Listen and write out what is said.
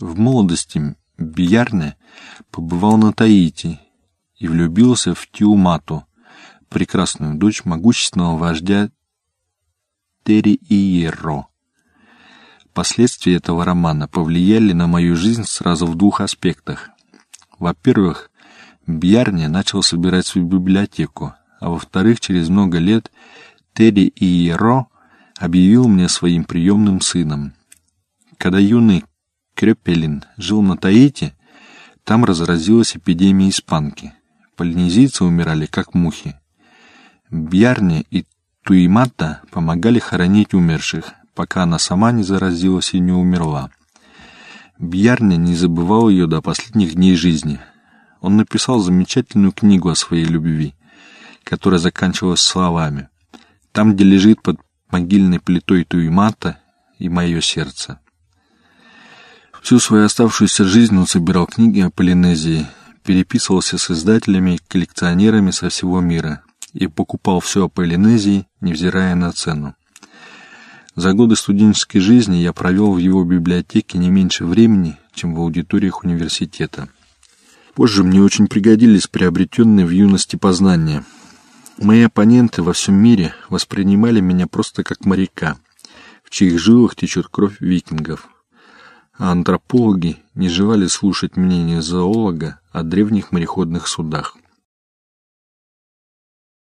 В молодости Биярне побывал на Таити и влюбился в Тиумату, прекрасную дочь могущественного вождя Терри-Иерро. Последствия этого романа повлияли на мою жизнь сразу в двух аспектах. Во-первых, Бьярни начал собирать свою библиотеку, а во-вторых, через много лет Терри Иеро объявил мне своим приемным сыном. Когда юный Крепелин жил на Таити, там разразилась эпидемия испанки. Полинезийцы умирали, как мухи. Бьярни и Туимата помогали хоронить умерших, пока она сама не заразилась и не умерла. Бьярни не забывал ее до последних дней жизни. Он написал замечательную книгу о своей любви, которая заканчивалась словами «Там, где лежит под могильной плитой Туимата и мое сердце». Всю свою оставшуюся жизнь он собирал книги о Полинезии, переписывался с издателями коллекционерами со всего мира и покупал все о Полинезии, невзирая на цену. За годы студенческой жизни я провел в его библиотеке не меньше времени, чем в аудиториях университета. Позже мне очень пригодились приобретенные в юности познания. Мои оппоненты во всем мире воспринимали меня просто как моряка, в чьих жилах течет кровь викингов. А антропологи не желали слушать мнение зоолога о древних мореходных судах –